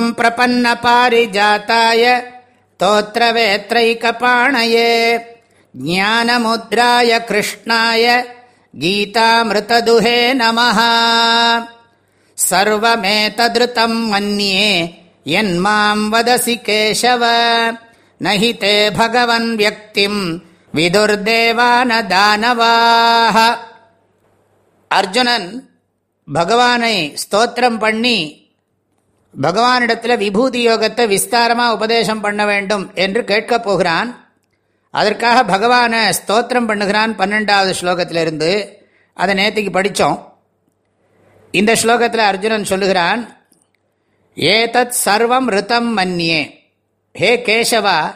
ॐ प्रपन्नपारिजाताय तोत्रवेत्रैकपाणये ज्ञानमुद्राय कृष्णाय गीतामृतदुहे नमः सर्वमेतदृतं मन्ये यन्मां वदसि केशव न हि ते भगवन् व्यक्तिम् விதுர்தேவானதானவாக அர்ஜுனன் பகவானை ஸ்தோத்திரம் பண்ணி பகவானிடத்தில் விபூதி யோகத்தை விஸ்தாரமாக உபதேசம் பண்ண வேண்டும் என்று கேட்கப் போகிறான். அதற்காக பகவானை ஸ்தோத்திரம் பண்ணுகிறான் பன்னெண்டாவது ஸ்லோகத்திலிருந்து. அதை நேற்றுக்கு படித்தோம் இந்த ஸ்லோகத்தில் அர்ஜுனன் சொல்லுகிறான் ஏதத் சர்வம் ரித்தம் மன்னியே ஹே கேசவா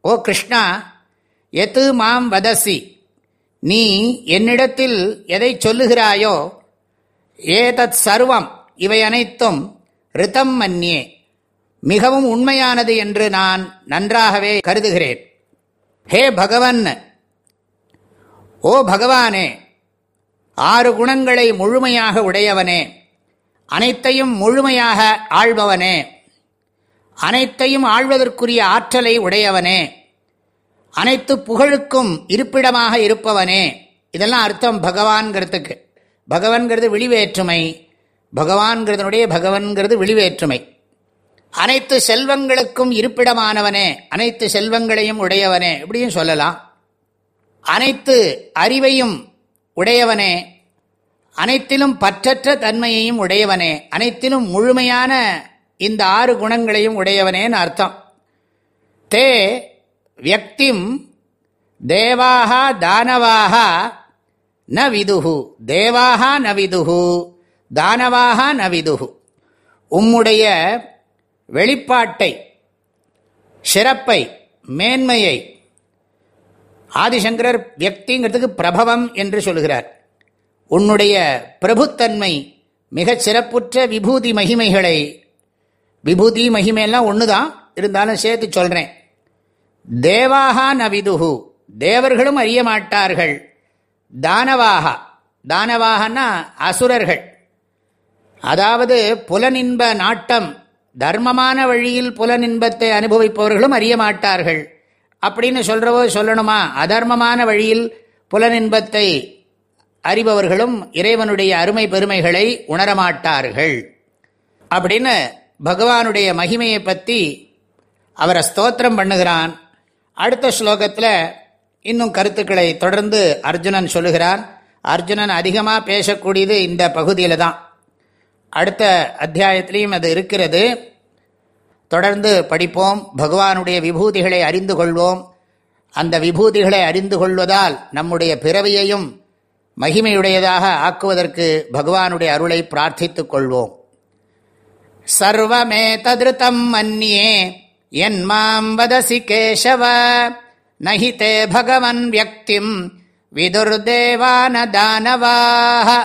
ஓ கிருஷ்ணா எத்து மாம் வதசி? நீ என்னிடத்தில் எதை சொல்லுகிறாயோ ஏதத் சர்வம் இவை அனைத்தும் ரிதம் மன்னியே மிகவும் உண்மையானது என்று நான் நன்றாகவே கருதுகிறேன். ஹே பகவன்! ஓ பகவானே! ஆறு குணங்களை முழுமையாக உடையவனே. அனைத்தையும் முழுமையாக ஆள்பவனே. அனைத்தையும் ஆள்வதற்குரிய ஆற்றலை உடையவனே. அனைத்து புகழுக்கும் இருப்பிடமாக இருப்பவனே. இதெல்லாம் அர்த்தம் பகவான்கிறதுக்கு. பகவான்கிறது விழிவேற்றுமை. பகவான்கிறதனுடைய பகவன்கிறது வெளிவேற்றுமை. அனைத்து செல்வங்களுக்கும் இருப்பிடமானவனே அனைத்து செல்வங்களையும் உடையவனே இப்படியும் சொல்லலாம். அனைத்து அறிவையும் உடையவனே அனைத்திலும் பற்றற்ற தன்மையையும் உடையவனே அனைத்திலும் முழுமையான இந்த ஆறு குணங்களையும் உடையவனேன்னு அர்த்தம். தே வியக்திம் தேவாக தானவாக ந விதுகு தேவாக ந விதுகு தானவாக நவிதுகு உம்முடைய வெளிப்பாட்டை சிறப்பை மேன்மையை ஆதிசங்கரர் வியக்திங்கிறதுக்கு பிரபவம் என்று சொல்கிறார் உன்னுடைய பிரபுத்தன்மை மிகச் சிறப்புற்ற விபூதி மகிமைகளை விபூதி மகிமையெல்லாம் ஒன்று தான் இருந்தாலும் சேர்த்து சொல்கிறேன் தேவாக நவிதுகு தேவர்களும் அறிய மாட்டார்கள். தானவாகா தானவாகனா அசுரர்கள். அதாவது புலனின்ப நாட்டம் தர்மமான வழியில் புலனின்பத்தை அனுபவிப்பவர்களும் அறிய மாட்டார்கள். அப்படின்னு சொல்கிறவோ சொல்லணுமா? அதர்மமான வழியில் புலனின்பத்தை அறிபவர்களும் இறைவனுடைய அருமை பெருமைகளை உணரமாட்டார்கள் அப்படின்னு பகவானுடைய மகிமையை பற்றி அவரை ஸ்தோத்திரம் பண்ணுகிறான். அடுத்த ஸ்லோகத்தில் இன்னும் கருத்துக்களை தொடர்ந்து அர்ஜுனன் சொல்லுகிறான் அர்ஜுனன் அதிகமாக பேசக்கூடியது இந்த பகுதியில் தான். அடுத்த அத்தியாயத்திலையும் அது இருக்கிறது. தொடர்ந்து படிப்போம். பகவானுடைய விபூதிகளை அறிந்து கொள்வோம். அந்த விபூதிகளை அறிந்து கொள்வதால் நம்முடைய பிறவியையும் மகிமையுடையதாக ஆக்குவதற்கு பகவானுடைய அருளை பிரார்த்தித்துக் கொள்வோம். சர்வமே ததிருத்தம் மன்னியே. என் மாம் வதசி கேசவ. நஹி தே பகவன் வியக்திம். விதுர்தேவான தானவாக